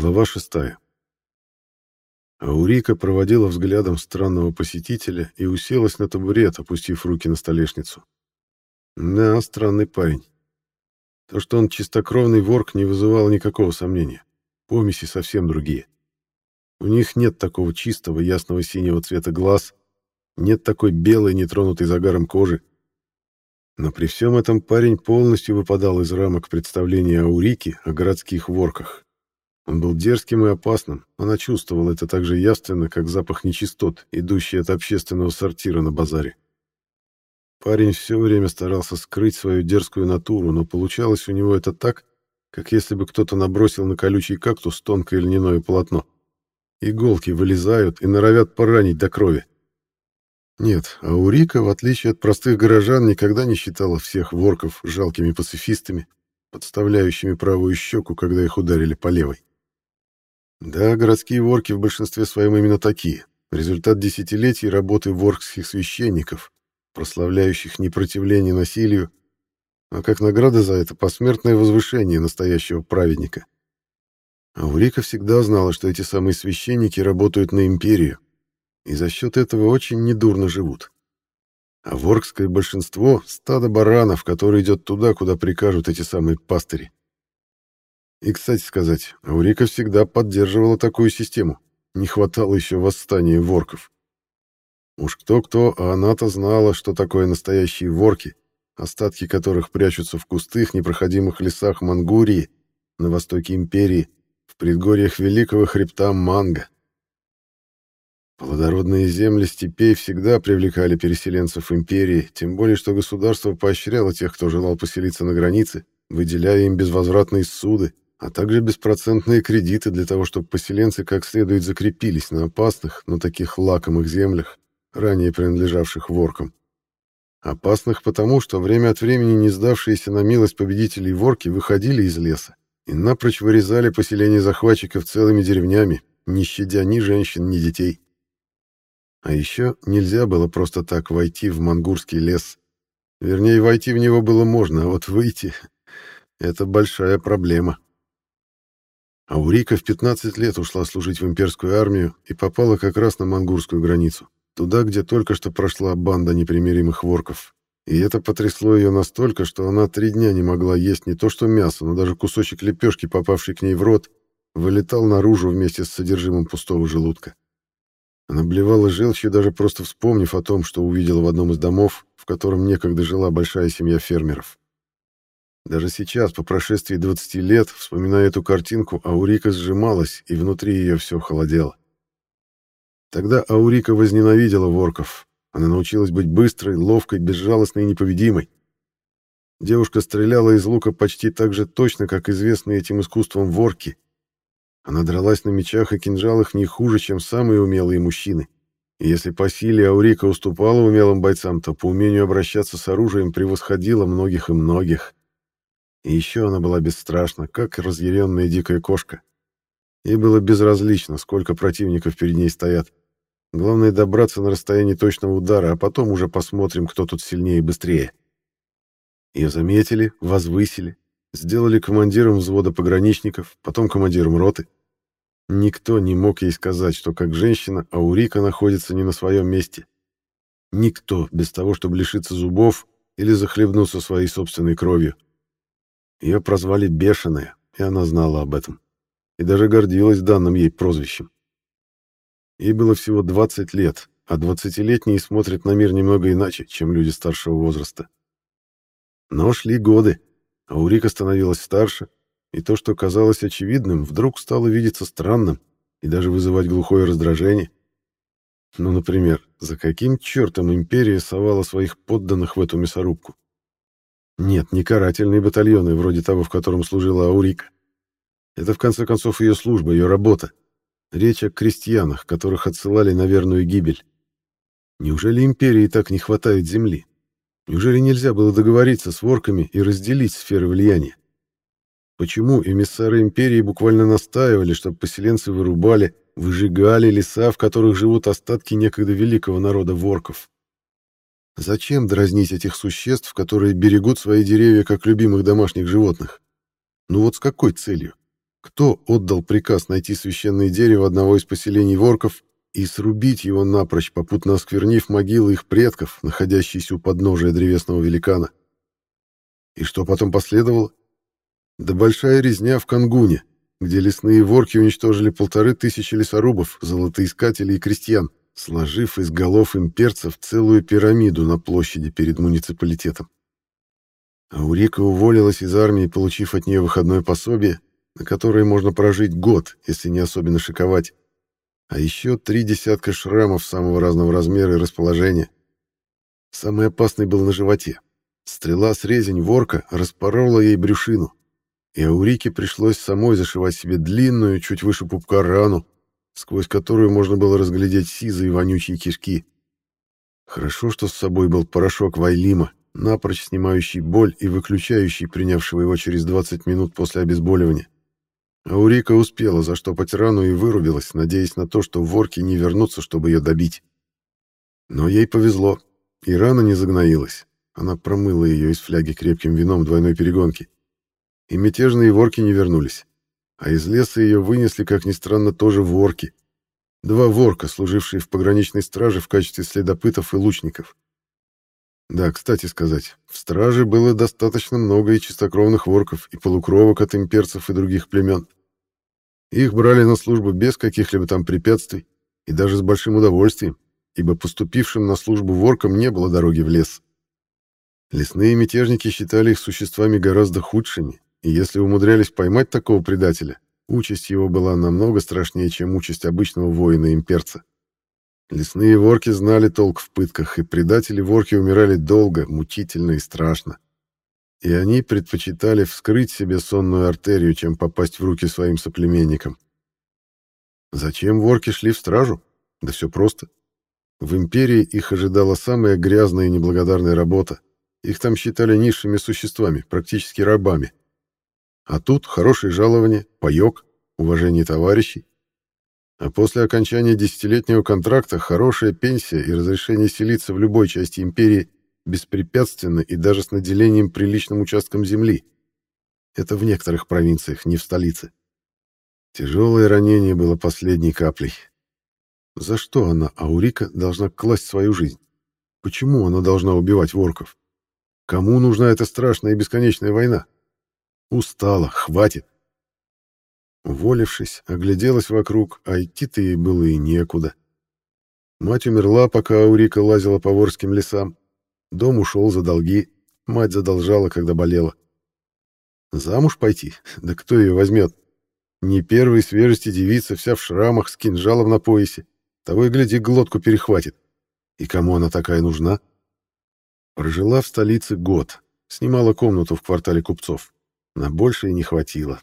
Глава шестая. Аурика проводила взглядом странного посетителя и уселась на табурет, опустив руки на столешницу. Да, странный парень. То, что он чистокровный ворк, не вызывало никакого сомнения. Помеси совсем другие. У них нет такого чистого, ясного синего цвета глаз, нет такой белой, нетронутой загаром кожи. Но при всем этом парень полностью выпадал из рамок представления Аурики о городских ворках. Он был дерзким и опасным, она чувствовала это так же явственно, как запах нечистот, идущий от общественного сортира на базаре. Парень все время старался скрыть свою дерзкую натуру, но получалось у него это так, как если бы кто-то набросил на колючий кактус тонкое льняное полотно. Иголки вылезают и норовят поранить до крови. Нет, Аурика, в отличие от простых горожан, никогда не считала всех ворков жалкими пацифистами, подставляющими правую щеку, когда их ударили по левой. Да, городские ворки в большинстве своем именно такие. Результат десятилетий работы воркских священников, прославляющих непротивление насилию, а как награда за это посмертное возвышение настоящего праведника. Аурика всегда знала, что эти самые священники работают на империю, и за счет этого очень недурно живут. А воркское большинство — стадо баранов, которое идет туда, куда прикажут эти самые пастыри. И, кстати сказать, Аурика всегда поддерживала такую систему. Не хватало еще восстания ворков. Уж кто-кто, а она-то знала, что такое настоящие ворки, остатки которых прячутся в кустых, непроходимых лесах Мангурии, на востоке империи, в предгорьях великого хребта Манга. Плодородные земли степей всегда привлекали переселенцев империи, тем более что государство поощряло тех, кто желал поселиться на границе, выделяя им безвозвратные суды, а также беспроцентные кредиты для того, чтобы поселенцы как следует закрепились на опасных, но таких лакомых землях, ранее принадлежавших воркам. Опасных потому, что время от времени не сдавшиеся на милость победителей ворки выходили из леса и напрочь вырезали поселение захватчиков целыми деревнями, не щадя ни женщин, ни детей. А еще нельзя было просто так войти в мангурский лес. Вернее, войти в него было можно, а вот выйти — это большая проблема. Аурика в 15 лет ушла служить в имперскую армию и попала как раз на мангурскую границу, туда, где только что прошла банда непримиримых ворков. И это потрясло ее настолько, что она три дня не могла есть не то что мясо, но даже кусочек лепешки, попавший к ней в рот, вылетал наружу вместе с содержимым пустого желудка. Она блевала желчью, даже просто вспомнив о том, что увидела в одном из домов, в котором некогда жила большая семья фермеров. Даже сейчас, по прошествии 20 лет, вспоминая эту картинку, Аурика сжималась, и внутри ее все холодело. Тогда Аурика возненавидела ворков. Она научилась быть быстрой, ловкой, безжалостной и непобедимой. Девушка стреляла из лука почти так же точно, как известные этим искусством ворки. Она дралась на мечах и кинжалах не хуже, чем самые умелые мужчины. И если по силе Аурика уступала умелым бойцам, то по умению обращаться с оружием превосходила многих и многих. И еще она была бесстрашна, как разъяренная дикая кошка. Ей было безразлично, сколько противников перед ней стоят. Главное добраться на расстояние точного удара, а потом уже посмотрим, кто тут сильнее и быстрее. Ее заметили, возвысили, сделали командиром взвода пограничников, потом командиром роты. Никто не мог ей сказать, что как женщина Аурика находится не на своем месте. Никто, без того, чтобы лишиться зубов или захлебнуться своей собственной кровью. Ее прозвали Бешеная, и она знала об этом. И даже гордилась данным ей прозвищем. Ей было всего 20 лет, а 20-летние смотрят на мир немного иначе, чем люди старшего возраста. Но шли годы, а Урика становилась старше, и то, что казалось очевидным, вдруг стало видеться странным и даже вызывать глухое раздражение. Ну, например, за каким чертом империя совала своих подданных в эту мясорубку? Нет, не карательные батальоны, вроде того, в котором служила Аурика. Это, в конце концов, ее служба, ее работа. Речь о крестьянах, которых отсылали на верную гибель. Неужели империи так не хватает земли? Неужели нельзя было договориться с ворками и разделить сферы влияния? Почему эмиссары империи буквально настаивали, чтобы поселенцы вырубали, выжигали леса, в которых живут остатки некогда великого народа ворков? Зачем дразнить этих существ, которые берегут свои деревья как любимых домашних животных? Ну вот с какой целью? Кто отдал приказ найти священное дерево одного из поселений ворков и срубить его напрочь, попутно осквернив могилы их предков, находящиеся у подножия древесного великана? И что потом последовало? Да большая резня в Кангуне, где лесные ворки уничтожили полторы тысячи лесорубов, золотоискателей и крестьян, сложив из голов имперцев целую пирамиду на площади перед муниципалитетом. Аурика уволилась из армии, получив от нее выходное пособие, на которое можно прожить год, если не особенно шиковать, а еще три десятка шрамов самого разного размера и расположения. Самый опасный был на животе. Стрела с резень ворка распорола ей брюшину, и Аурике пришлось самой зашивать себе длинную, чуть выше пупка рану, сквозь которую можно было разглядеть сизые вонючие кишки. Хорошо, что с собой был порошок Вайлима, напрочь снимающий боль и выключающий принявшего его через 20 минут после обезболивания. Аурика успела заштопать рану и вырубилась, надеясь на то, что ворки не вернутся, чтобы ее добить. Но ей повезло, и рана не загноилась. Она промыла ее из фляги крепким вином двойной перегонки. И мятежные ворки не вернулись. А из леса ее вынесли, как ни странно, тоже ворки. Два ворка, служившие в пограничной страже в качестве следопытов и лучников. Да, кстати сказать, в страже было достаточно много и чистокровных ворков, и полукровок от имперцев и других племен. Их брали на службу без каких-либо там препятствий и даже с большим удовольствием, ибо поступившим на службу воркам не было дороги в лес. Лесные мятежники считали их существами гораздо худшими, и если умудрялись поймать такого предателя, участь его была намного страшнее, чем участь обычного воина-имперца. Лесные ворки знали толк в пытках, и предатели-ворки умирали долго, мучительно и страшно. И они предпочитали вскрыть себе сонную артерию, чем попасть в руки своим соплеменникам. Зачем ворки шли в стражу? Да все просто. В империи их ожидала самая грязная и неблагодарная работа. Их там считали низшими существами, практически рабами. А тут хорошее жалование, паёк, уважение товарищей, а после окончания десятилетнего контракта хорошая пенсия и разрешение селиться в любой части империи беспрепятственно и даже с наделением приличным участком земли. Это в некоторых провинциях, не в столице. Тяжелое ранение было последней каплей. За что она, Аурика, должна класть свою жизнь? Почему она должна убивать ворков? Кому нужна эта страшная и бесконечная война? Устала, хватит. Уволившись, огляделась вокруг, а идти-то ей было и некуда. Мать умерла, пока Аурика лазила по ворским лесам. Дом ушел за долги, мать задолжала, когда болела. Замуж пойти? Да кто ее возьмет? Не первой свежести девица, вся в шрамах, с кинжалом на поясе. Того и гляди, глотку перехватит. И кому она такая нужна? Прожила в столице год, снимала комнату в квартале купцов. На большее не хватило.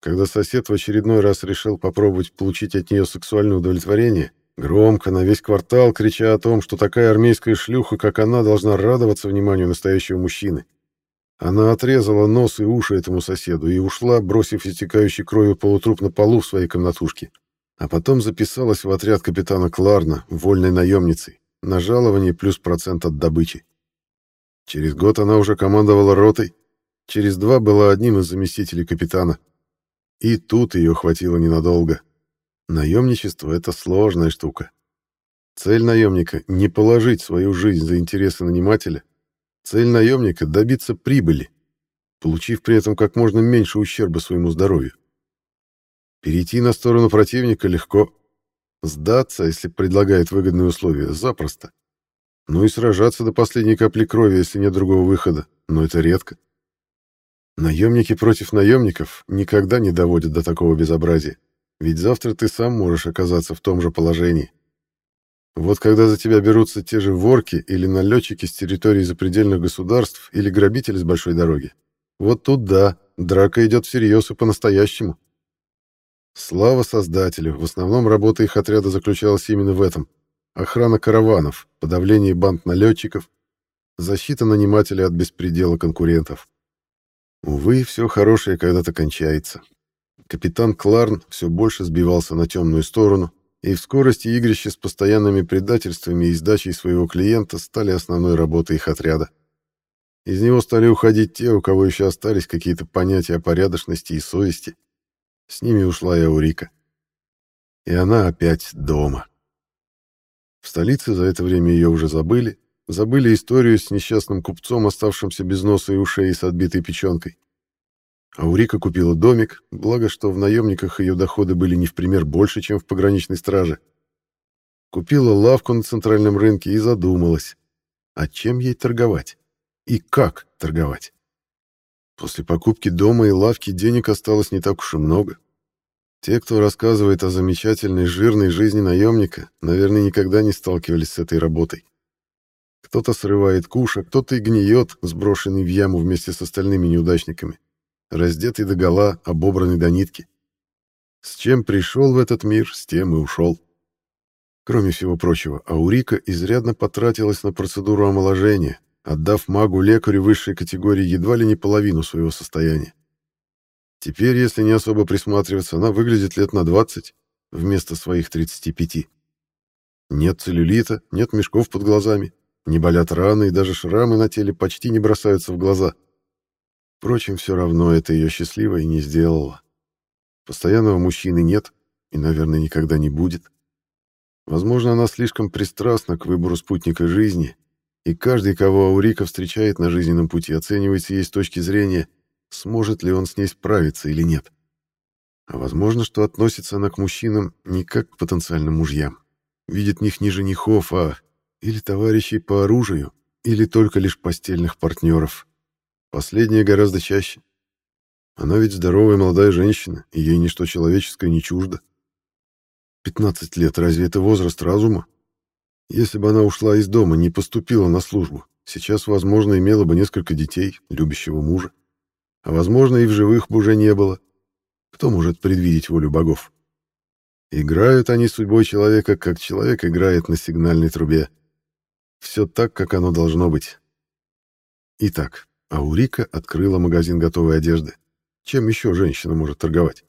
Когда сосед в очередной раз решил попробовать получить от нее сексуальное удовлетворение, громко на весь квартал крича о том, что такая армейская шлюха, как она, должна радоваться вниманию настоящего мужчины. Она отрезала нос и уши этому соседу и ушла, бросив истекающий кровью полутруп на полу в своей комнатушке. А потом записалась в отряд капитана Кларна, вольной наемницей, на жалование плюс процент от добычи. Через год она уже командовала ротой, через два была одним из заместителей капитана. И тут ее хватило ненадолго. Наемничество — это сложная штука. Цель наемника — не положить свою жизнь за интересы нанимателя. Цель наемника — добиться прибыли, получив при этом как можно меньше ущерба своему здоровью. Перейти на сторону противника легко. Сдаться, если предлагает выгодные условия, запросто. Ну и сражаться до последней капли крови, если нет другого выхода, но это редко. Наемники против наемников никогда не доводят до такого безобразия, ведь завтра ты сам можешь оказаться в том же положении. Вот когда за тебя берутся те же ворки или налетчики с территории запредельных государств или грабители с большой дороги, вот тут да, драка идет всерьез и по-настоящему. Слава Создателю, в основном работа их отряда заключалась именно в этом. Охрана караванов, подавление банд налетчиков, защита нанимателей от беспредела конкурентов. Увы, все хорошее когда-то кончается. Капитан Кларн все больше сбивался на темную сторону, и в скорости игрища с постоянными предательствами и сдачей своего клиента стали основной работой их отряда. Из него стали уходить те, у кого еще остались какие-то понятия о порядочности и совести. С ними ушла и Аурика. И она опять дома. В столице за это время ее уже забыли, забыли историю с несчастным купцом, оставшимся без носа и ушей с отбитой печенкой. Аурика купила домик, благо что в наемниках ее доходы были не в пример больше, чем в пограничной страже. Купила лавку на центральном рынке и задумалась, а чем ей торговать и как торговать. После покупки дома и лавки денег осталось не так уж и много. Те, кто рассказывает о замечательной жирной жизни наемника, наверное, никогда не сталкивались с этой работой. Кто-то срывает куш, а кто-то и гниет, сброшенный в яму вместе с остальными неудачниками, раздетый догола, обобранный до нитки. С чем пришел в этот мир, с тем и ушел. Кроме всего прочего, Аурика изрядно потратилась на процедуру омоложения, отдав магу-лекарю высшей категории едва ли не половину своего состояния. Теперь, если не особо присматриваться, она выглядит лет на 20 вместо своих 35. Нет целлюлита, нет мешков под глазами, не болят раны и даже шрамы на теле почти не бросаются в глаза. Впрочем, все равно это ее счастливо и не сделало. Постоянного мужчины нет и, наверное, никогда не будет. Возможно, она слишком пристрастна к выбору спутника жизни и каждый, кого Аурика встречает на жизненном пути, оценивается ей с точки зрения, сможет ли он с ней справиться или нет. А возможно, что относится она к мужчинам не как к потенциальным мужьям. Видит в них не женихов, а или товарищей по оружию, или только лишь постельных партнеров. Последнее гораздо чаще. Она ведь здоровая молодая женщина, и ей ничто человеческое не чуждо. 15 лет, разве это возраст разума? Если бы она ушла из дома, не поступила на службу, сейчас, возможно, имела бы несколько детей, любящего мужа. А, возможно, и в живых бы уже не было. Кто может предвидеть волю богов? Играют они судьбой человека, как человек играет на сигнальной трубе. Все так, как оно должно быть. Итак, Аурика открыла магазин готовой одежды. Чем еще женщина может торговать?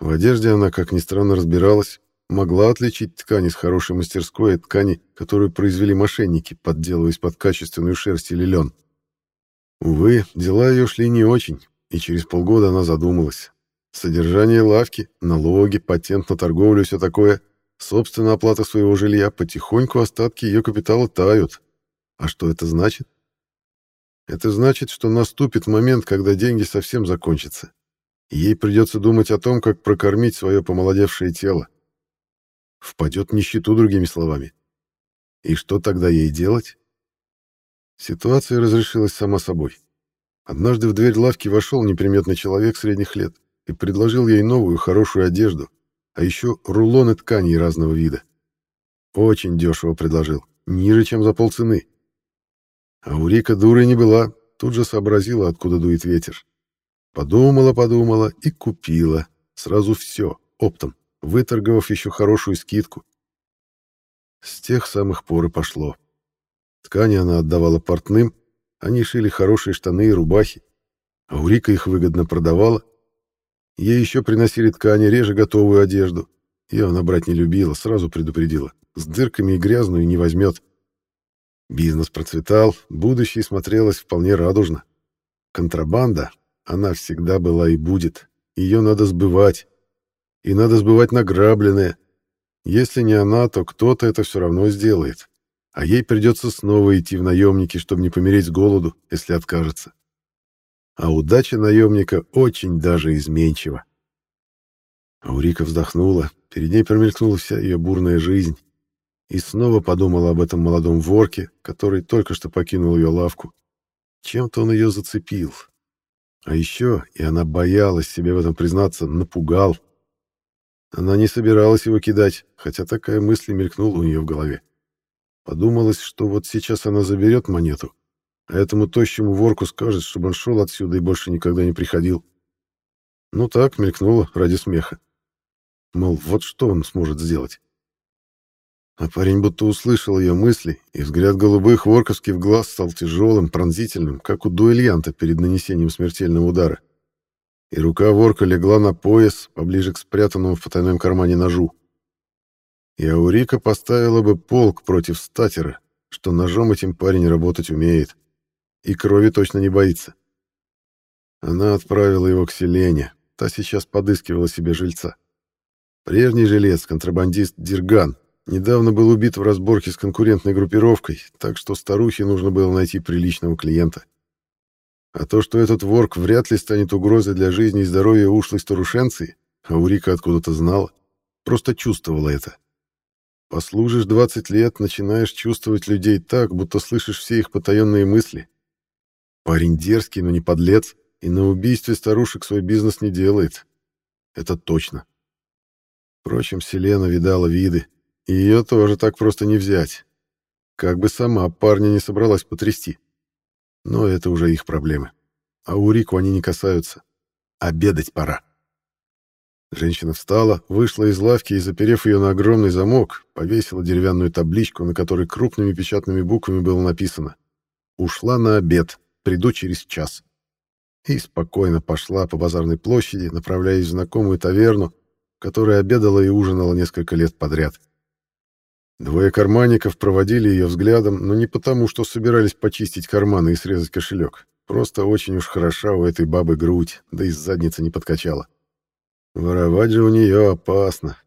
В одежде она, как ни странно, разбиралась, могла отличить ткани с хорошей мастерской от ткани, которую произвели мошенники, подделываясь под качественную шерсть или лен. Увы, дела ее шли не очень, и через полгода она задумалась. Содержание лавки, налоги, патент на торговлю все такое, собственная оплата своего жилья, потихоньку остатки ее капитала тают. А что это значит? Это значит, что наступит момент, когда деньги совсем закончатся. Ей придется думать о том, как прокормить свое помолодевшее тело. Впадет в нищету, другими словами. И что тогда ей делать? Ситуация разрешилась сама собой. Однажды в дверь лавки вошел неприметный человек средних лет и предложил ей новую хорошую одежду, а еще рулоны тканей разного вида. Очень дешево предложил, ниже, чем за полцены. А Урика дурой не была, тут же сообразила, откуда дует ветер. Подумала, подумала и купила. Сразу все, оптом выторговав еще хорошую скидку. С тех самых пор и пошло. Ткани она отдавала портным, они шили хорошие штаны и рубахи, а Урика их выгодно продавала. Ей еще приносили ткани, реже готовую одежду. Ее она брать не любила, сразу предупредила. С дырками и грязную не возьмет. Бизнес процветал, будущее смотрелось вполне радужно. Контрабанда, она всегда была и будет. Ее надо сбывать и надо сбывать награбленное. Если не она, то кто-то это все равно сделает. А ей придется снова идти в наемники, чтобы не помереть с голоду, если откажется. А удача наемника очень даже изменчива. Аурика вздохнула, перед ней промелькнула вся ее бурная жизнь. И снова подумала об этом молодом ворке, который только что покинул ее лавку. Чем-то он ее зацепил. А еще, и она боялась себе в этом признаться, напугал. Она не собиралась его кидать, хотя такая мысль мелькнула у нее в голове. Подумалось, что вот сейчас она заберет монету, а этому тощему ворку скажет, чтобы он шел отсюда и больше никогда не приходил. Ну так, мелькнуло ради смеха. Мол, вот что он сможет сделать. А парень будто услышал ее мысли, и взгляд голубых ворковских глаз стал тяжелым, пронзительным, как у дуэльянта перед нанесением смертельного удара и рука ворка легла на пояс, поближе к спрятанному в потайном кармане ножу. И Аурика поставила бы полк против статера, что ножом этим парень работать умеет, и крови точно не боится. Она отправила его к Селене, та сейчас подыскивала себе жильца. Прежний жилец, контрабандист Дирган, недавно был убит в разборке с конкурентной группировкой, так что старухе нужно было найти приличного клиента. А то, что этот ворк вряд ли станет угрозой для жизни и здоровья ушлой старушенции, Аурика откуда-то знала, просто чувствовала это. Послужишь 20 лет, начинаешь чувствовать людей так, будто слышишь все их потаенные мысли. Парень дерзкий, но не подлец, и на убийстве старушек свой бизнес не делает. Это точно. Впрочем, Селена видала виды, и ее тоже так просто не взять. Как бы сама парня не собралась потрясти. Но это уже их проблемы. А у Рику они не касаются. Обедать пора. Женщина встала, вышла из лавки и, заперев ее на огромный замок, повесила деревянную табличку, на которой крупными печатными буквами было написано «Ушла на обед, приду через час». И спокойно пошла по базарной площади, направляясь в знакомую таверну, которая обедала и ужинала несколько лет подряд. Двое карманников проводили ее взглядом, но не потому, что собирались почистить карманы и срезать кошелек. Просто очень уж хороша у этой бабы грудь, да и задница не подкачала. Воровать же у нее опасно.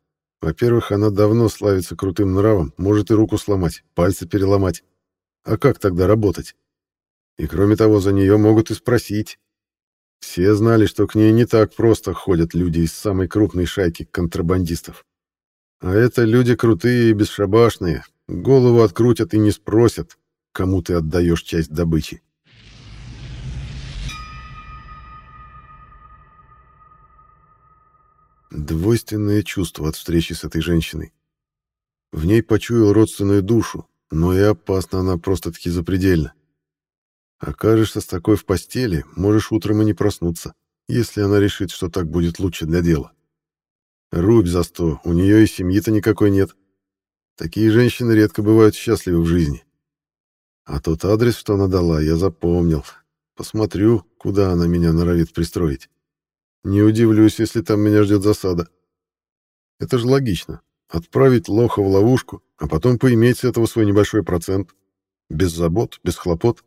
Во-первых, она давно славится крутым нравом, может и руку сломать, пальцы переломать. А как тогда работать? И кроме того, за нее могут и спросить. Все знали, что к ней не так просто ходят люди из самой крупной шайки контрабандистов. А это люди крутые и бесшабашные, голову открутят и не спросят, кому ты отдаешь часть добычи. Двойственное чувство от встречи с этой женщиной. В ней почуял родственную душу, но и опасна она просто-таки запредельно. Окажешься с такой в постели, можешь утром и не проснуться, если она решит, что так будет лучше для дела. Рубь за сто, у нее и семьи-то никакой нет. Такие женщины редко бывают счастливы в жизни. А тот адрес, что она дала, я запомнил. Посмотрю, куда она меня норовит пристроить. Не удивлюсь, если там меня ждет засада. Это же логично. Отправить лоха в ловушку, а потом поиметь с этого свой небольшой процент. Без забот, без хлопот.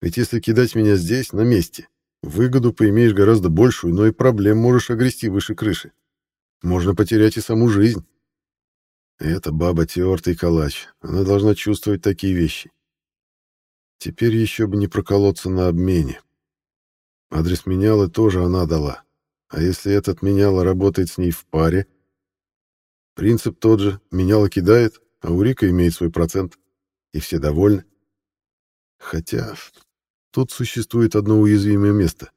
Ведь если кидать меня здесь, на месте, выгоду поимеешь гораздо большую, но и проблем можешь огрести выше крыши. Можно потерять и саму жизнь. Это баба тертый калач. Она должна чувствовать такие вещи. Теперь еще бы не проколоться на обмене. Адрес меняла тоже она дала. А если этот меняла работает с ней в паре? Принцип тот же. Меняла кидает, а Урика имеет свой процент. И все довольны. Хотя тут существует одно уязвимое место.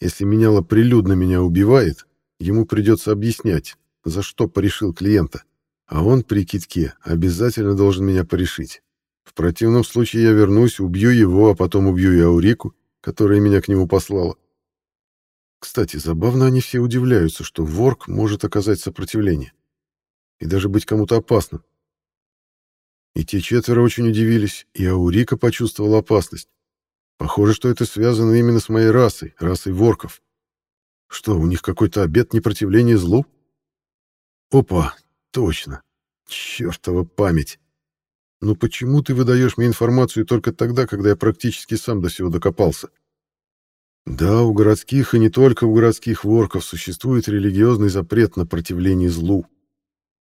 Если меняла прилюдно меня убивает, ему придется объяснять, за что порешил клиента. А он при китке обязательно должен меня порешить. В противном случае я вернусь, убью его, а потом убью и Аурику, которая меня к нему послала. Кстати, забавно они все удивляются, что ворк может оказать сопротивление и даже быть кому-то опасным. И те четверо очень удивились, и Аурика почувствовала опасность. Похоже, что это связано именно с моей расой, расой ворков. Что, у них какой-то обет непротивления злу? Опа, точно. Чёртова память. Но почему ты выдаешь мне информацию только тогда, когда я практически сам до сего докопался? Да, у городских и не только у городских ворков существует религиозный запрет на противление злу.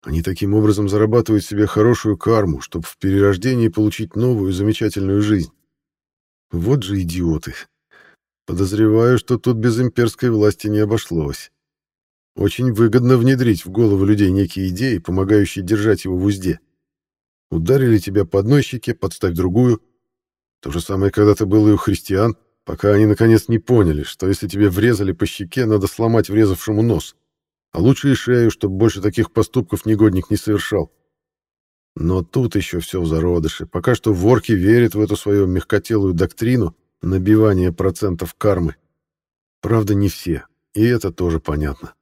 Они таким образом зарабатывают себе хорошую карму, чтобы в перерождении получить новую замечательную жизнь. Вот же идиоты. Подозреваю, что тут без имперской власти не обошлось. Очень выгодно внедрить в голову людей некие идеи, помогающие держать его в узде. Ударили тебя по одной щеке, подставь другую. То же самое когда-то было и у христиан, пока они наконец не поняли, что если тебе врезали по щеке, надо сломать врезавшему нос. А лучше и шею, чтобы больше таких поступков негодник не совершал. Но тут еще все в зародыше. Пока что ворки верят в эту свою мягкотелую доктрину набивания процентов кармы. Правда, не все, и это тоже понятно.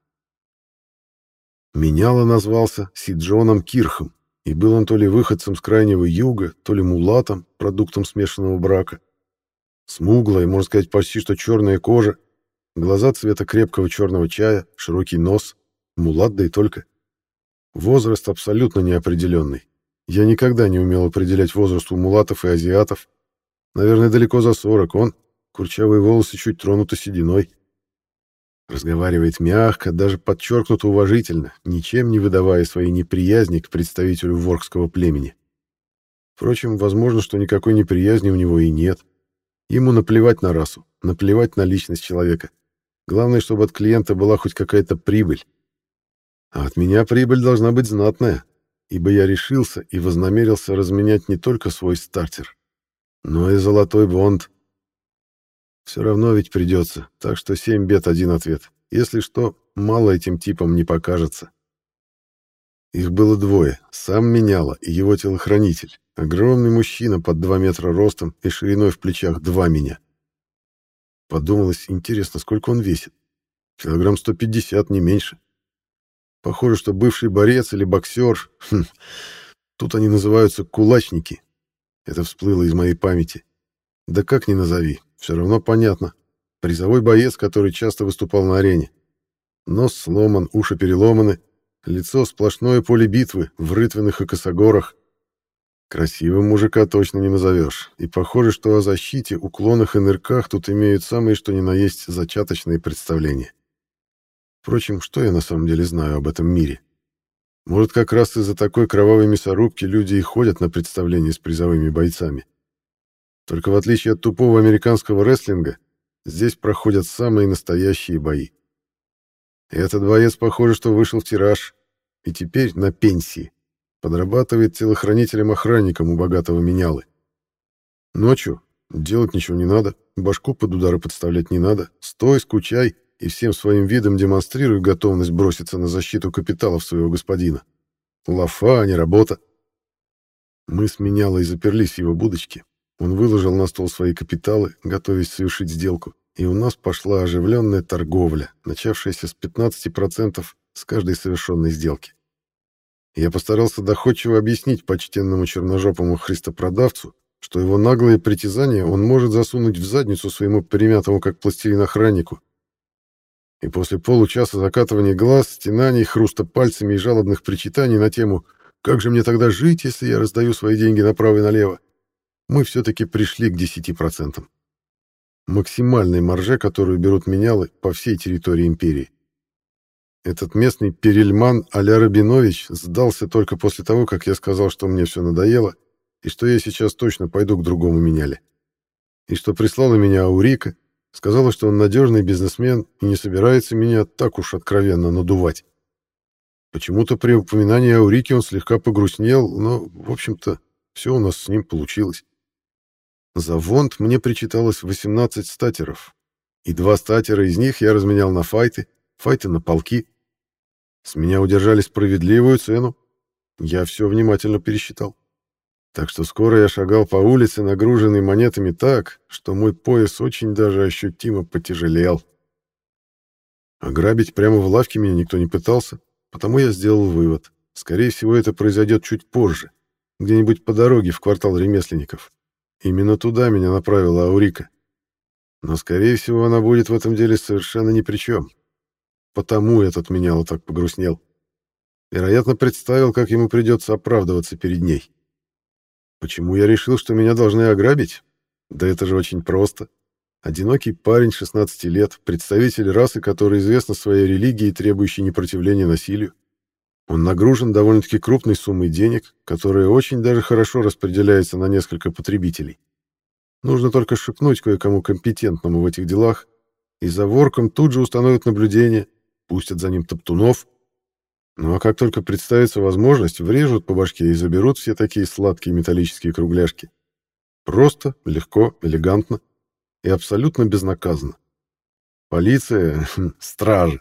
Меняло назвался Сиджоном Кирхом, и был он то ли выходцем с крайнего юга, то ли мулатом, продуктом смешанного брака. Смуглая, можно сказать, почти что черная кожа, глаза цвета крепкого черного чая, широкий нос, мулат да и только. Возраст абсолютно неопределенный. Я никогда не умел определять возраст у мулатов и азиатов. Наверное, далеко за сорок он, курчавые волосы чуть тронуты сединой. Разговаривает мягко, даже подчеркнуто уважительно, ничем не выдавая своей неприязни к представителю воркского племени. Впрочем, возможно, что никакой неприязни у него и нет. Ему наплевать на расу, наплевать на личность человека. Главное, чтобы от клиента была хоть какая-то прибыль. А от меня прибыль должна быть знатная, ибо я решился и вознамерился разменять не только свой стартер, но и золотой бонд. Все равно ведь придется, так что семь бед, один ответ. Если что, мало этим типам не покажется. Их было двое, сам меняло и его телохранитель. Огромный мужчина под два метра ростом и шириной в плечах два меня. Подумалось, интересно, сколько он весит. Килограмм 150, не меньше. Похоже, что бывший борец или боксер. Хм, тут они называются кулачники. Это всплыло из моей памяти. Да как ни назови, все равно понятно. Призовой боец, который часто выступал на арене. Нос сломан, уши переломаны, лицо сплошное поле битвы в рытвенных и косогорах. Красивым мужика точно не назовешь. И похоже, что о защите, уклонах и нырках тут имеют самые что ни на есть зачаточные представления. Впрочем, что я на самом деле знаю об этом мире? Может, как раз из-за такой кровавой мясорубки люди и ходят на представления с призовыми бойцами. Только в отличие от тупого американского рестлинга, здесь проходят самые настоящие бои. Этот боец, похоже, что вышел в тираж, и теперь на пенсии. Подрабатывает телохранителем-охранником у богатого менялы. Ночью делать ничего не надо, башку под удары подставлять не надо. Стой, скучай и всем своим видом демонстрируй готовность броситься на защиту капиталов своего господина. Лафа, а не работа. Мы с менялой заперлись в его будочке. Он выложил на стол свои капиталы, готовясь совершить сделку, и у нас пошла оживленная торговля, начавшаяся с 15% с каждой совершенной сделки. Я постарался доходчиво объяснить почтенному черножопому христопродавцу, что его наглые притязания он может засунуть в задницу своему примятому как пластилин охраннику. И после получаса закатывания глаз, стенаний, хруста пальцами и жалобных причитаний на тему «Как же мне тогда жить, если я раздаю свои деньги направо и налево?» мы все-таки пришли к 10%. Максимальной марже, которую берут менялы по всей территории империи. Этот местный перельман а-ля Рабинович сдался только после того, как я сказал, что мне все надоело, и что я сейчас точно пойду к другому меняле. И что прислала меня Аурика, сказала, что он надежный бизнесмен и не собирается меня так уж откровенно надувать. Почему-то при упоминании Аурики он слегка погрустнел, но, в общем-то, все у нас с ним получилось. За вонт мне причиталось 18 статеров, и два статера из них я разменял на файты, файты на полки. С меня удержали справедливую цену. Я все внимательно пересчитал. Так что скоро я шагал по улице, нагруженный монетами так, что мой пояс очень даже ощутимо потяжелел. Ограбить прямо в лавке меня никто не пытался, потому я сделал вывод. Скорее всего, это произойдет чуть позже, где-нибудь по дороге в квартал ремесленников. Именно туда меня направила Аурика. Но, скорее всего, она будет в этом деле совершенно ни при чем. Потому этот менял так погрустнел. Вероятно, представил, как ему придется оправдываться перед ней. Почему я решил, что меня должны ограбить? Да это же очень просто. Одинокий парень 16 лет, представитель расы, который известна своей религией, требующей непротивления насилию. Он нагружен довольно-таки крупной суммой денег, которая очень даже хорошо распределяется на несколько потребителей. Нужно только шепнуть кое-кому компетентному в этих делах, и за ворком тут же установят наблюдение, пустят за ним топтунов. Ну а как только представится возможность, врежут по башке и заберут все такие сладкие металлические кругляшки. Просто, легко, элегантно и абсолютно безнаказанно. Полиция, стражи,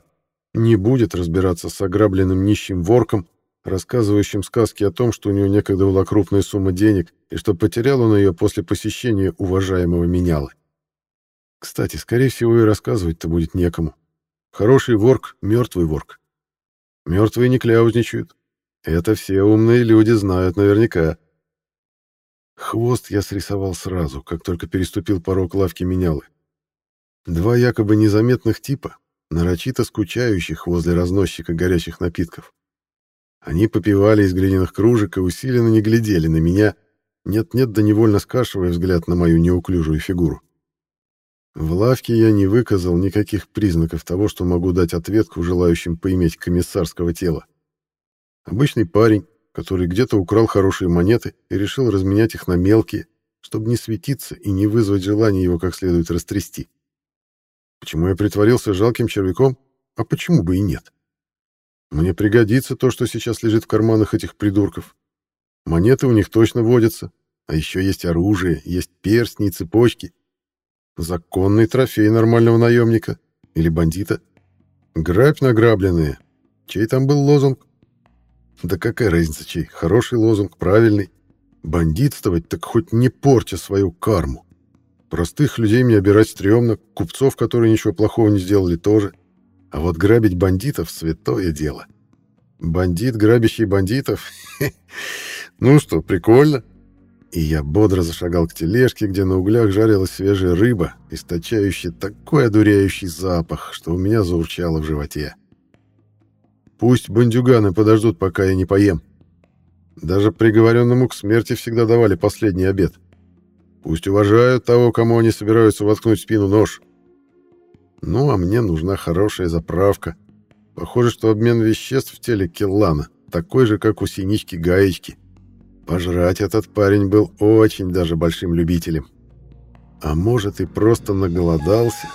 не будет разбираться с ограбленным нищим ворком, рассказывающим сказки о том, что у него некогда была крупная сумма денег и что потерял он ее после посещения уважаемого менялы. Кстати, скорее всего, и рассказывать-то будет некому. Хороший ворк — мертвый ворк. Мертвые не кляузничают. Это все умные люди знают наверняка. Хвост я срисовал сразу, как только переступил порог лавки менялы. Два якобы незаметных типа, нарочито скучающих возле разносчика горячих напитков. Они попивали из глиняных кружек и усиленно не глядели на меня, нет-нет, да невольно скашивая взгляд на мою неуклюжую фигуру. В лавке я не выказал никаких признаков того, что могу дать ответку желающим поиметь комиссарского тела. Обычный парень, который где-то украл хорошие монеты и решил разменять их на мелкие, чтобы не светиться и не вызвать желания его как следует растрясти. Почему я притворился жалким червяком? А почему бы и нет? Мне пригодится то, что сейчас лежит в карманах этих придурков. Монеты у них точно водятся, а еще есть оружие, есть перстни и цепочки. Законный трофей нормального наемника или бандита. Грабь награбленные. Чей там был лозунг? Да какая разница чей? Хороший лозунг, правильный. Бандитствовать так хоть не портя свою карму. Простых людей мне обирать стрёмно, купцов, которые ничего плохого не сделали, тоже. А вот грабить бандитов — святое дело. Бандит, грабящий бандитов? Ну что, прикольно. И я бодро зашагал к тележке, где на углях жарилась свежая рыба, источающая такой одуряющий запах, что у меня заурчало в животе. Пусть бандюганы подождут, пока я не поем. Даже приговоренному к смерти всегда давали последний обед. Пусть уважают того, кому они собираются воткнуть в спину нож. Ну, а мне нужна хорошая заправка. Похоже, что обмен веществ в теле Келлана такой же, как у синички-гаечки. Пожрать этот парень был очень даже большим любителем. А может и просто наголодался.